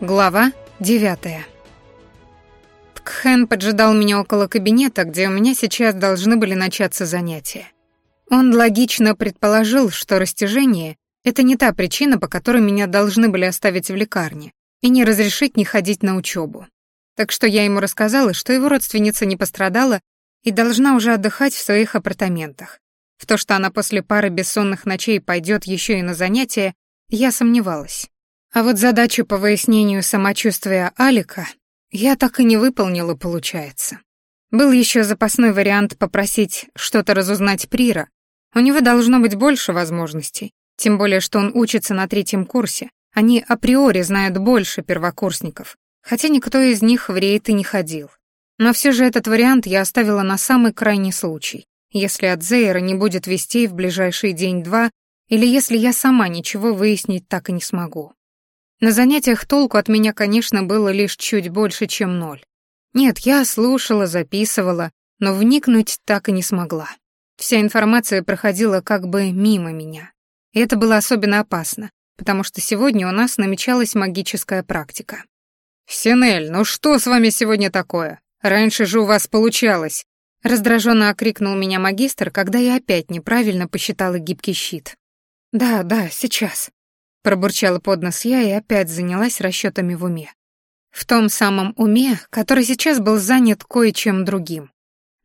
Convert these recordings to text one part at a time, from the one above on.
Глава девятая. Ткхэн поджидал меня около кабинета, где у меня сейчас должны были начаться занятия. Он логично предположил, что растяжение — это не та причина, по которой меня должны были оставить в лекарне и не разрешить не ходить на учебу. Так что я ему рассказала, что его родственница не пострадала и должна уже отдыхать в своих апартаментах. В то, что она после пары бессонных ночей пойдет еще и на занятия, я сомневалась. А вот задачу по выяснению самочувствия Алика я так и не выполнила, получается. Был еще запасной вариант попросить что-то разузнать Прира. У него должно быть больше возможностей, тем более что он учится на третьем курсе. Они априори знают больше первокурсников, хотя никто из них в рейд и не ходил. Но все же этот вариант я оставила на самый крайний случай, если от Зейра не будет вестей в ближайший день-два, или если я сама ничего выяснить так и не смогу. На занятиях толку от меня, конечно, было лишь чуть больше, чем ноль. Нет, я слушала, записывала, но вникнуть так и не смогла. Вся информация проходила как бы мимо меня. И это было особенно опасно, потому что сегодня у нас намечалась магическая практика. «Синель, ну что с вами сегодня такое? Раньше же у вас получалось!» Раздраженно окрикнул меня магистр, когда я опять неправильно посчитала гибкий щит. «Да, да, сейчас», Пробурчала под нос я и опять занялась расчетами в уме. В том самом уме, который сейчас был занят кое-чем другим.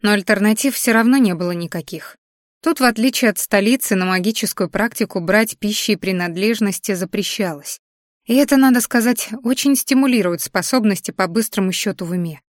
Но альтернатив все равно не было никаких. Тут, в отличие от столицы, на магическую практику брать пищи и принадлежности запрещалось. И это, надо сказать, очень стимулирует способности по быстрому счету в уме.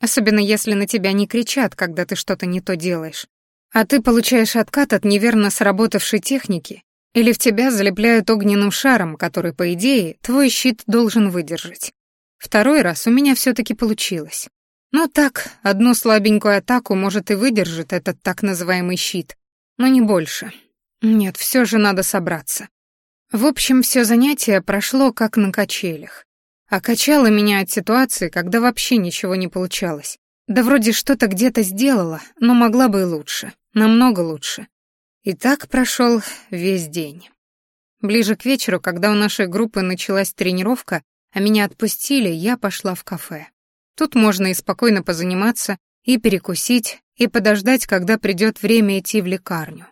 Особенно если на тебя не кричат, когда ты что-то не то делаешь. А ты получаешь откат от неверно сработавшей техники или в тебя залепляют огненным шаром, который, по идее, твой щит должен выдержать. Второй раз у меня все таки получилось. Ну так, одну слабенькую атаку, может, и выдержит этот так называемый щит, но не больше. Нет, все же надо собраться. В общем, все занятие прошло как на качелях. А качало меня от ситуации, когда вообще ничего не получалось. Да вроде что-то где-то сделала, но могла бы и лучше. Намного лучше. И так прошел весь день. Ближе к вечеру, когда у нашей группы началась тренировка, а меня отпустили, я пошла в кафе. Тут можно и спокойно позаниматься, и перекусить, и подождать, когда придет время идти в лекарню.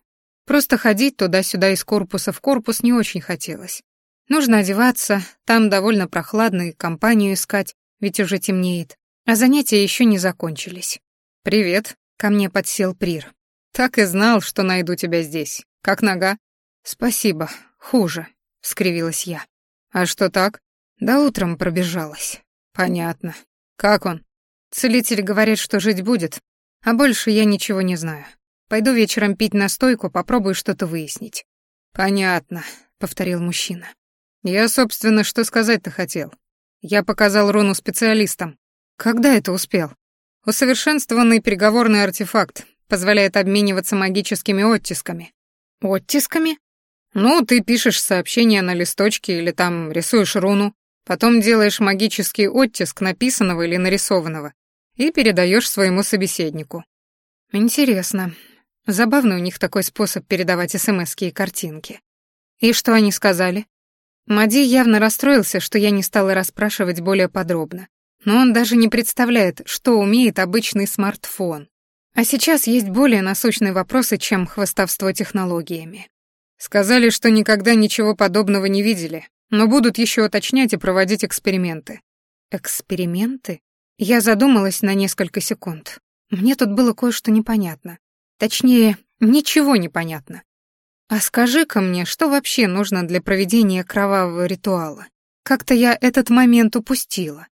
Просто ходить туда-сюда из корпуса в корпус не очень хотелось. Нужно одеваться, там довольно прохладно и компанию искать, ведь уже темнеет. А занятия еще не закончились. «Привет», — ко мне подсел Прир. «Так и знал, что найду тебя здесь. Как нога?» «Спасибо. Хуже», — скривилась я. «А что так?» «Да утром пробежалась». «Понятно. Как он?» «Целитель говорит, что жить будет, а больше я ничего не знаю. Пойду вечером пить настойку, попробую что-то выяснить». «Понятно», — повторил мужчина. «Я, собственно, что сказать-то хотел. Я показал руну специалистам. Когда это успел?» «Усовершенствованный переговорный артефакт позволяет обмениваться магическими оттисками. Оттисками? Ну, ты пишешь сообщение на листочке или там рисуешь руну, потом делаешь магический оттиск написанного или нарисованного и передаешь своему собеседнику. Интересно. Забавный у них такой способ передавать смски и картинки. И что они сказали? Мади явно расстроился, что я не стала расспрашивать более подробно. Но он даже не представляет, что умеет обычный смартфон. А сейчас есть более насущные вопросы, чем хвастовство технологиями. Сказали, что никогда ничего подобного не видели, но будут еще уточнять и проводить эксперименты. Эксперименты? Я задумалась на несколько секунд. Мне тут было кое-что непонятно. Точнее, ничего не понятно. А скажи-ка мне, что вообще нужно для проведения кровавого ритуала? Как-то я этот момент упустила.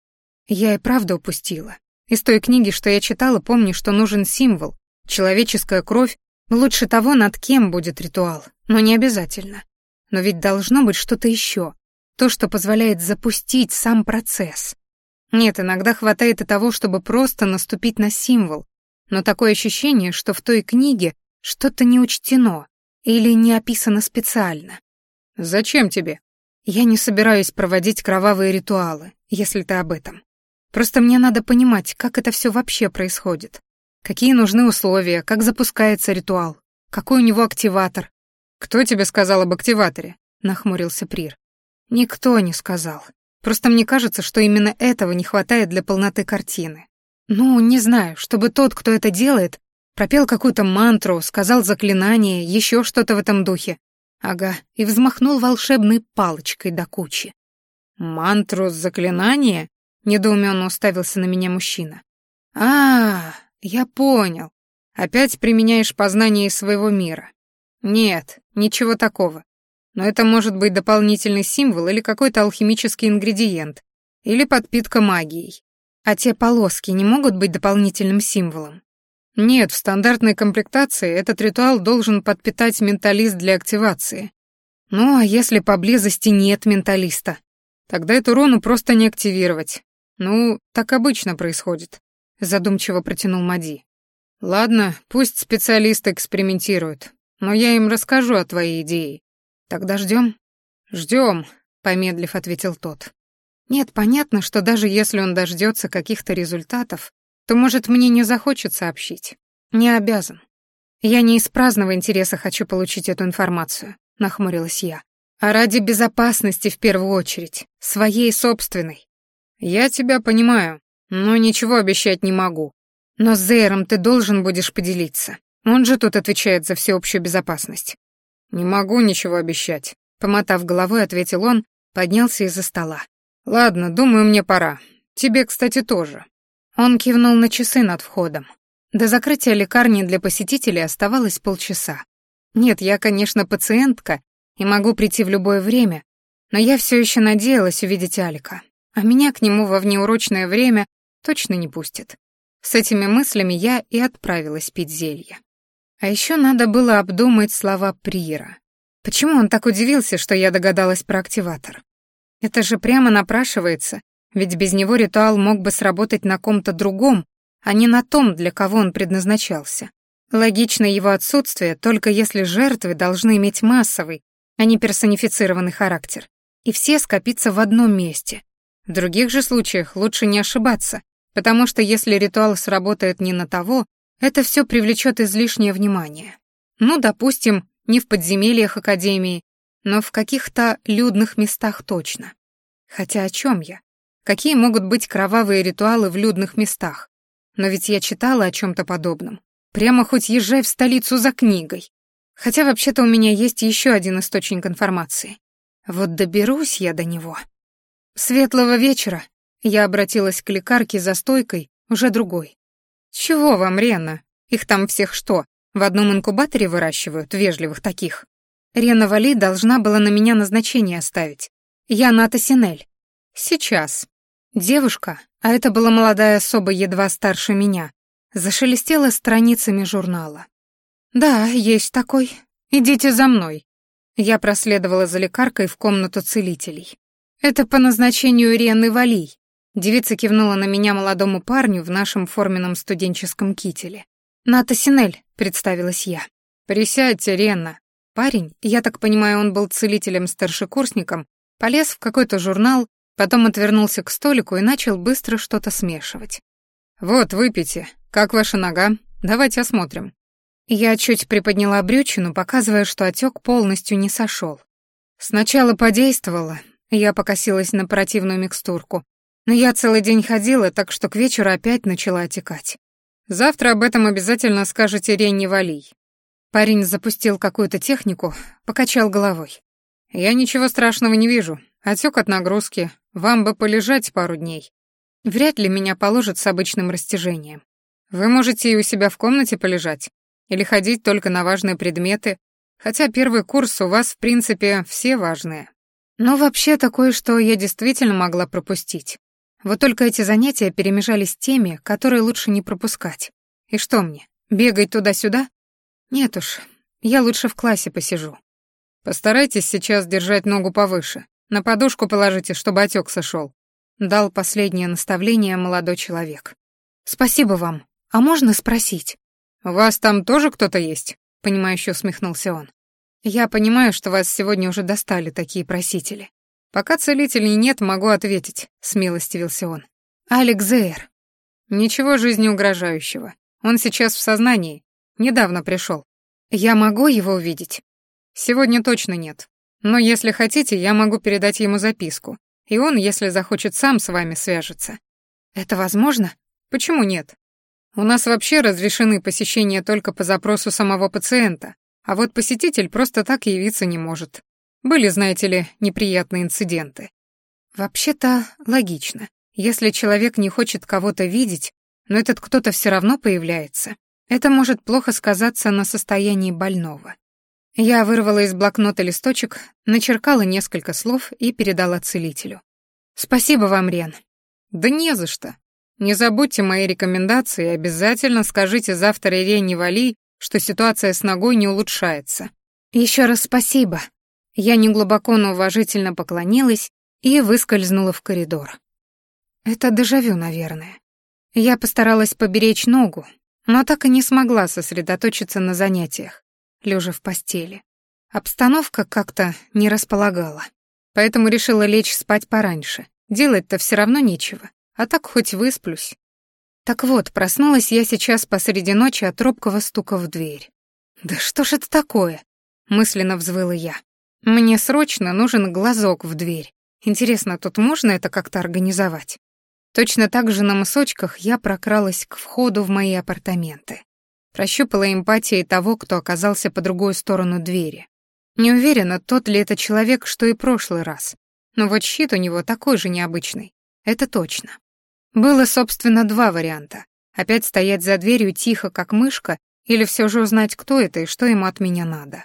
Я и правда упустила. Из той книги, что я читала, помню, что нужен символ, человеческая кровь, лучше того, над кем будет ритуал, но не обязательно. Но ведь должно быть что-то еще, то, что позволяет запустить сам процесс. Нет, иногда хватает и того, чтобы просто наступить на символ, но такое ощущение, что в той книге что-то не учтено или не описано специально. «Зачем тебе?» «Я не собираюсь проводить кровавые ритуалы, если ты об этом. Просто мне надо понимать, как это все вообще происходит. Какие нужны условия, как запускается ритуал, какой у него активатор. «Кто тебе сказал об активаторе?» — нахмурился Прир. «Никто не сказал. Просто мне кажется, что именно этого не хватает для полноты картины. Ну, не знаю, чтобы тот, кто это делает, пропел какую-то мантру, сказал заклинание, еще что-то в этом духе. Ага, и взмахнул волшебной палочкой до кучи. «Мантру заклинание?» — недоуменно уставился на меня мужчина. «А, я понял. Опять применяешь познание из своего мира. Нет, ничего такого. Но это может быть дополнительный символ или какой-то алхимический ингредиент, или подпитка магией. А те полоски не могут быть дополнительным символом? Нет, в стандартной комплектации этот ритуал должен подпитать менталист для активации. Ну, а если поблизости нет менталиста? Тогда эту руну просто не активировать. Ну, так обычно происходит, задумчиво протянул Мади. Ладно, пусть специалисты экспериментируют, но я им расскажу о твоей идее. Тогда ждем? Ждем, помедлив ответил тот. Нет, понятно, что даже если он дождется каких-то результатов, то, может, мне не захочет сообщить. Не обязан. Я не из праздного интереса хочу получить эту информацию, нахмурилась я, а ради безопасности в первую очередь, своей собственной. Я тебя понимаю, но ничего обещать не могу. Но с Зейром ты должен будешь поделиться. Он же тут отвечает за всеобщую безопасность. Не могу ничего обещать, помотав головой, ответил он, поднялся из-за стола. Ладно, думаю, мне пора. Тебе, кстати, тоже. Он кивнул на часы над входом. До закрытия лекарни для посетителей оставалось полчаса. Нет, я, конечно, пациентка и могу прийти в любое время, но я все еще надеялась увидеть Алика, а меня к нему во внеурочное время точно не пустят. С этими мыслями я и отправилась пить зелье. А еще надо было обдумать слова Прира. Почему он так удивился, что я догадалась про активатор? Это же прямо напрашивается, ведь без него ритуал мог бы сработать на ком-то другом, а не на том, для кого он предназначался. Логично его отсутствие только если жертвы должны иметь массовый, а не персонифицированный характер, и все скопиться в одном месте. В других же случаях лучше не ошибаться, потому что если ритуал сработает не на того, это все привлечет излишнее внимание. Ну, допустим, не в подземельях Академии, но в каких-то людных местах точно. Хотя о чем я? Какие могут быть кровавые ритуалы в людных местах? Но ведь я читала о чем-то подобном. Прямо хоть езжай в столицу за книгой. Хотя вообще-то у меня есть еще один источник информации. Вот доберусь я до него. Светлого вечера. Я обратилась к лекарке за стойкой, уже другой. Чего вам, Рена? Их там всех что, в одном инкубаторе выращивают, вежливых таких? Рена Вали должна была на меня назначение оставить. Я Ната Синель. Сейчас. Девушка, а это была молодая особа едва старше меня, зашелестела страницами журнала. «Да, есть такой. Идите за мной». Я проследовала за лекаркой в комнату целителей. «Это по назначению Рены Вали». Девица кивнула на меня молодому парню в нашем форменном студенческом кителе. «Ната Синель», — представилась я. «Присядьте, Рена», Парень, я так понимаю, он был целителем-старшекурсником, полез в какой-то журнал, потом отвернулся к столику и начал быстро что-то смешивать. «Вот, выпейте. Как ваша нога? Давайте осмотрим». Я чуть приподняла брючину, показывая, что отек полностью не сошел. Сначала подействовала, я покосилась на противную микстурку, но я целый день ходила, так что к вечеру опять начала отекать. Завтра об этом обязательно скажете Ренни Валий. Парень запустил какую-то технику, покачал головой. «Я ничего страшного не вижу. Отек от нагрузки. Вам бы полежать пару дней. Вряд ли меня положат с обычным растяжением. Вы можете и у себя в комнате полежать. Или ходить только на важные предметы. Хотя первый курс у вас, в принципе, все важные. Но вообще такое, что я действительно могла пропустить. Вот только эти занятия перемежались теми, которые лучше не пропускать. И что мне, бегать туда-сюда? Нет уж, я лучше в классе посижу. Постарайтесь сейчас держать ногу повыше. На подушку положите, чтобы отек сошел. Дал последнее наставление молодой человек. Спасибо вам. А можно спросить? У вас там тоже кто-то есть? Понимающе усмехнулся он. Я понимаю, что вас сегодня уже достали такие просители. Пока целителей нет, могу ответить, смилостивился он. Алекс Зейр. Ничего жизнеугрожающего. Он сейчас в сознании, Недавно пришел. Я могу его увидеть? Сегодня точно нет. Но если хотите, я могу передать ему записку. и он, если захочет, сам с вами свяжется. Это возможно? Почему нет? У нас вообще разрешены посещения только по запросу самого пациента, а вот посетитель просто так явиться не может. Были, знаете ли, неприятные инциденты. Вообще-то логично. Если человек не хочет кого-то видеть, но этот кто-то все равно появляется, это может плохо сказаться на состоянии больного. Я вырвала из блокнота листочек, начеркала несколько слов и передала целителю. «Спасибо вам, Рен». «Да не за что. Не забудьте мои рекомендации и обязательно скажите завтра Ирене Вали, что ситуация с ногой не улучшается». Еще раз спасибо». Я неглубоко, но уважительно поклонилась и выскользнула в коридор. Это дежавю, наверное. Я постаралась поберечь ногу, но так и не смогла сосредоточиться на занятиях, лежа в постели. Обстановка как-то не располагала, поэтому решила лечь спать пораньше. Делать-то все равно нечего, а так хоть высплюсь. Так вот, проснулась я сейчас посреди ночи от робкого стука в дверь. «Да что ж это такое?» — мысленно взвыла я. «Мне срочно нужен глазок в дверь. Интересно, тут можно это как-то организовать?» Точно так же на мысочках я прокралась к входу в мои апартаменты. Прощупала эмпатией того, кто оказался по другую сторону двери. Не уверена, тот ли это человек, что и прошлый раз. Но вот щит у него такой же необычный. Это точно. Было, собственно, два варианта. Опять стоять за дверью тихо, как мышка, или все же узнать, кто это и что ему от меня надо.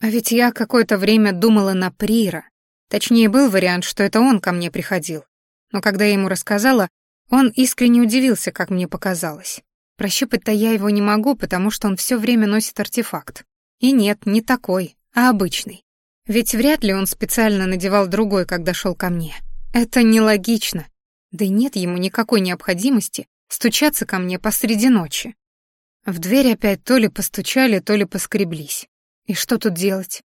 А ведь я какое-то время думала на Прира. Точнее, был вариант, что это он ко мне приходил но когда я ему рассказала, он искренне удивился, как мне показалось. Прощупать-то я его не могу, потому что он все время носит артефакт. И нет, не такой, а обычный. Ведь вряд ли он специально надевал другой, когда шел ко мне. Это нелогично. Да и нет ему никакой необходимости стучаться ко мне посреди ночи. В дверь опять то ли постучали, то ли поскреблись. И что тут делать?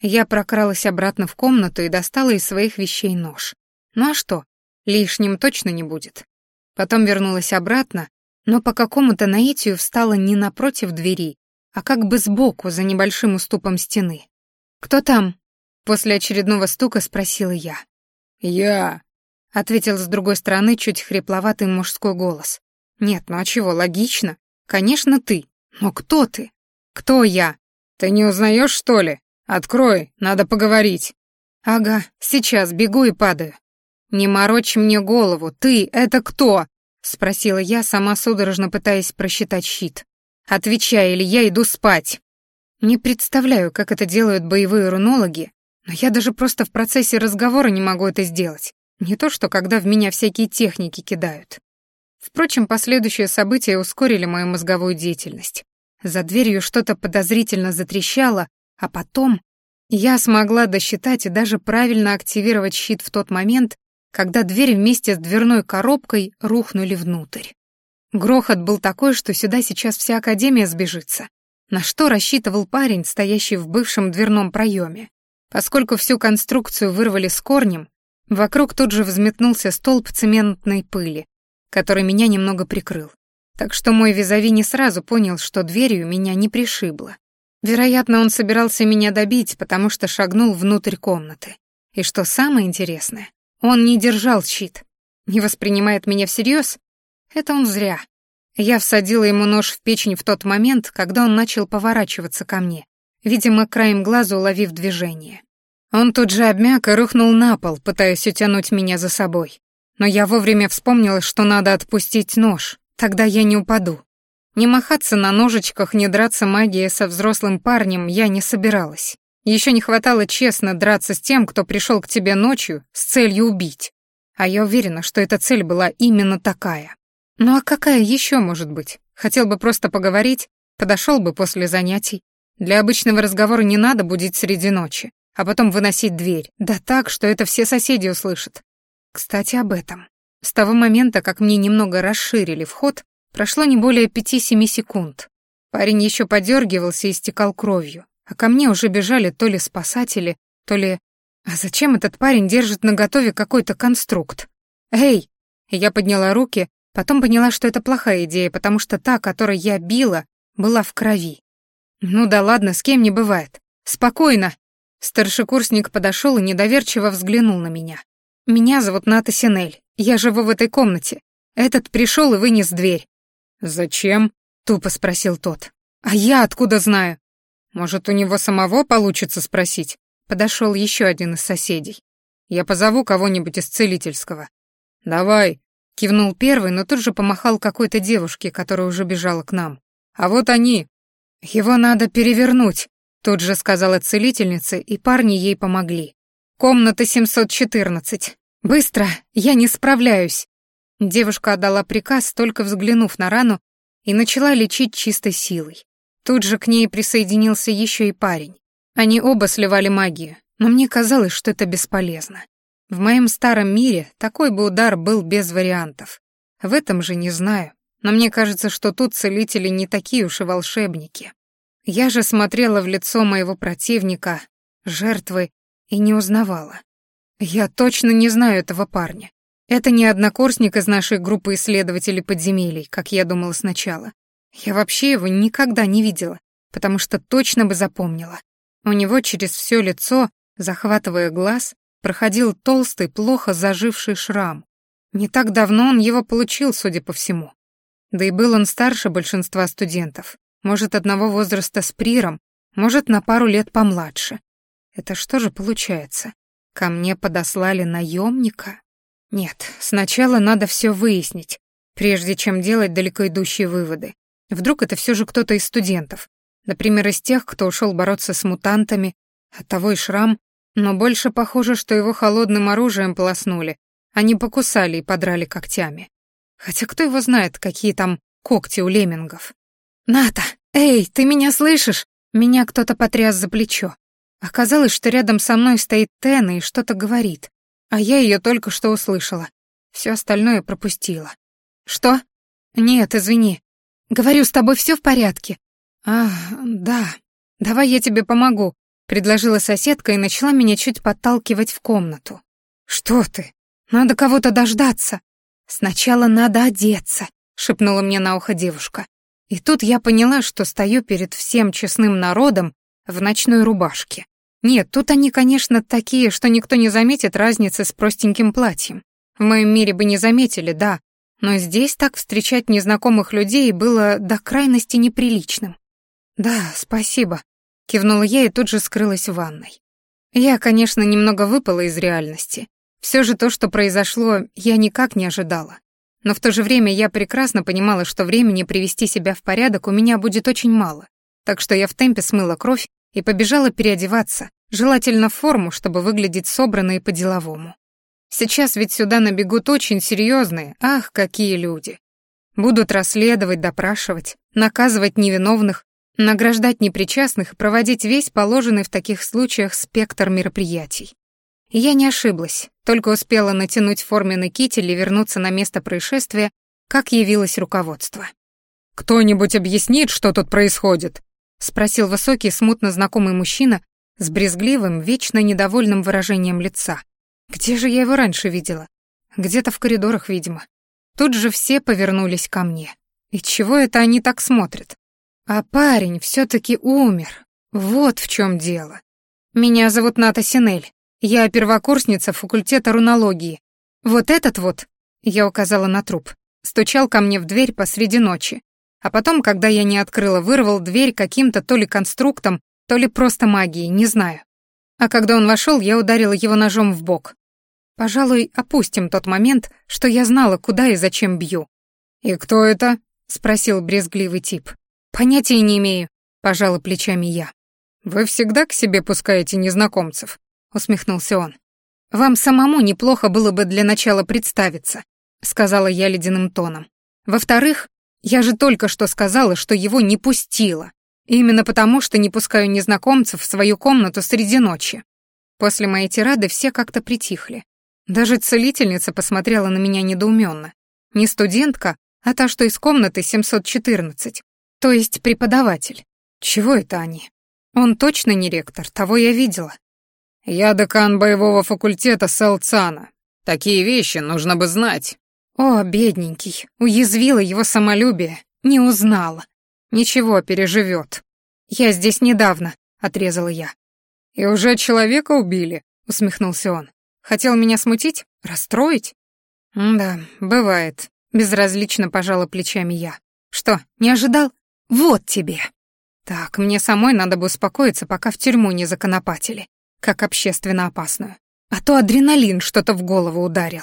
Я прокралась обратно в комнату и достала из своих вещей нож. Ну а что? Лишним точно не будет. Потом вернулась обратно, но по какому-то наитию встала не напротив двери, а как бы сбоку, за небольшим уступом стены. «Кто там?» — после очередного стука спросила я. «Я», — ответил с другой стороны чуть хрипловатый мужской голос. «Нет, ну а чего, логично. Конечно, ты. Но кто ты? Кто я? Ты не узнаешь, что ли? Открой, надо поговорить». «Ага, сейчас бегу и падаю. «Не морочь мне голову, ты — это кто?» — спросила я, сама судорожно пытаясь просчитать щит. «Отвечай, или я иду спать». Не представляю, как это делают боевые рунологи, но я даже просто в процессе разговора не могу это сделать. Не то, что когда в меня всякие техники кидают. Впрочем, последующие события ускорили мою мозговую деятельность. За дверью что-то подозрительно затрещало, а потом я смогла досчитать и даже правильно активировать щит в тот момент, когда дверь вместе с дверной коробкой рухнули внутрь. Грохот был такой, что сюда сейчас вся Академия сбежится. На что рассчитывал парень, стоящий в бывшем дверном проеме? Поскольку всю конструкцию вырвали с корнем, вокруг тут же взметнулся столб цементной пыли, который меня немного прикрыл. Так что мой визави не сразу понял, что дверью меня не пришибло. Вероятно, он собирался меня добить, потому что шагнул внутрь комнаты. И что самое интересное, он не держал щит. Не воспринимает меня всерьез? Это он зря. Я всадила ему нож в печень в тот момент, когда он начал поворачиваться ко мне, видимо, краем глаза уловив движение. Он тут же обмяк и рухнул на пол, пытаясь утянуть меня за собой. Но я вовремя вспомнила, что надо отпустить нож, тогда я не упаду. Не махаться на ножичках, не драться магией со взрослым парнем я не собиралась. Еще не хватало честно драться с тем, кто пришел к тебе ночью с целью убить. А я уверена, что эта цель была именно такая. Ну а какая еще может быть? Хотел бы просто поговорить, подошел бы после занятий. Для обычного разговора не надо будить среди ночи, а потом выносить дверь, да так, что это все соседи услышат. Кстати, об этом. С того момента, как мне немного расширили вход, прошло не более пяти-семи секунд. Парень еще подергивался и стекал кровью, а ко мне уже бежали то ли спасатели, то ли... А зачем этот парень держит наготове какой-то конструкт? Эй! Я подняла руки, потом поняла, что это плохая идея, потому что та, которой я била, была в крови. Ну да ладно, с кем не бывает. Спокойно. Старшекурсник подошел и недоверчиво взглянул на меня. Меня зовут Ната Синель. Я живу в этой комнате. Этот пришел и вынес дверь». «Зачем?» — тупо спросил тот. «А я откуда знаю?» «Может, у него самого получится спросить?» Подошел еще один из соседей. «Я позову кого-нибудь из целительского». «Давай», — кивнул первый, но тут же помахал какой-то девушке, которая уже бежала к нам. «А вот они». «Его надо перевернуть», — тут же сказала целительница, и парни ей помогли. «Комната 714. Быстро, я не справляюсь». Девушка отдала приказ, только взглянув на рану, и начала лечить чистой силой. Тут же к ней присоединился еще и парень. Они оба сливали магию, но мне казалось, что это бесполезно. В моем старом мире такой бы удар был без вариантов. В этом же не знаю, но мне кажется, что тут целители не такие уж и волшебники. Я же смотрела в лицо моего противника, жертвы, и не узнавала. Я точно не знаю этого парня. Это не однокурсник из нашей группы исследователей подземелий, как я думала сначала. Я вообще его никогда не видела, потому что точно бы запомнила. У него через все лицо, захватывая глаз, проходил толстый, плохо заживший шрам. Не так давно он его получил, судя по всему. Да и был он старше большинства студентов, может, одного возраста с Приром, может, на пару лет помладше. Это что же получается? Ко мне подослали наемника? Нет, сначала надо все выяснить, прежде чем делать далеко идущие выводы. Вдруг это все же кто-то из студентов, например, из тех, кто ушел бороться с мутантами, оттого и шрам, но больше похоже, что его холодным оружием полоснули, а не покусали и подрали когтями. Хотя кто его знает, какие там когти у леммингов. «Ната, эй, ты меня слышишь?» Меня кто-то потряс за плечо. Оказалось, что рядом со мной стоит Тена и что-то говорит, а я ее только что услышала. Все остальное пропустила. «Что?» «Нет, извини. Говорю, с тобой все в порядке?» «А, да. Давай я тебе помогу», — предложила соседка и начала меня чуть подталкивать в комнату. «Что ты? Надо кого-то дождаться. Сначала надо одеться», — шепнула мне на ухо девушка. И тут я поняла, что стою перед всем честным народом в ночной рубашке. Нет, тут они, конечно, такие, что никто не заметит разницы с простеньким платьем. В моем мире бы не заметили, да, но здесь так встречать незнакомых людей было до крайности неприличным. «Да, спасибо», — кивнула я и тут же скрылась в ванной. Я, конечно, немного выпала из реальности. Все же то, что произошло, я никак не ожидала. Но в то же время я прекрасно понимала, что времени привести себя в порядок у меня будет очень мало. Так что я в темпе смыла кровь и побежала переодеваться, желательно в форму, чтобы выглядеть собранно и по-деловому. Сейчас ведь сюда набегут очень серьезные, ах, какие люди. Будут расследовать, допрашивать, наказывать невиновных, награждать непричастных и проводить весь положенный в таких случаях спектр мероприятий. Я не ошиблась, только успела натянуть форменный китель и вернуться на место происшествия, как явилось руководство. «Кто-нибудь объяснит, что тут происходит?» — спросил высокий, смутно знакомый мужчина с брезгливым, вечно недовольным выражением лица. Где же я его раньше видела? Где-то в коридорах, видимо. Тут же все повернулись ко мне. И чего это они так смотрят? А парень все таки умер. Вот в чем дело. Меня зовут Ната Синель. Я первокурсница факультета рунологии. Вот этот вот, я указала на труп, стучал ко мне в дверь посреди ночи. А потом, когда я не открыла, вырвал дверь каким-то то ли конструктом, то ли просто магией, не знаю. А когда он вошел, я ударила его ножом в бок. Пожалуй, опустим тот момент, что я знала, куда и зачем бью. «И кто это?» — спросил брезгливый тип. «Понятия не имею», — пожала плечами я. «Вы всегда к себе пускаете незнакомцев?» — усмехнулся он. «Вам самому неплохо было бы для начала представиться», — сказала я ледяным тоном. «Во-вторых, я же только что сказала, что его не пустила. Именно потому, что не пускаю незнакомцев в свою комнату среди ночи. После моей тирады все как-то притихли. Даже целительница посмотрела на меня недоуменно. Не студентка, а та, что из комнаты 714, то есть преподаватель. Чего это они? Он точно не ректор, того я видела. «Я декан боевого факультета Салцана. Такие вещи нужно бы знать». «О, бедненький, уязвила его самолюбие, не узнала. Ничего, переживет. Я здесь недавно», — отрезала я. «И уже человека убили», — усмехнулся он. «Хотел меня смутить? Расстроить?» «Да, бывает», — безразлично пожала плечами я. «Что, не ожидал? Вот тебе!» «Так, мне самой надо бы успокоиться, пока в тюрьму не законопатили как общественно опасную. А то адреналин что-то в голову ударил.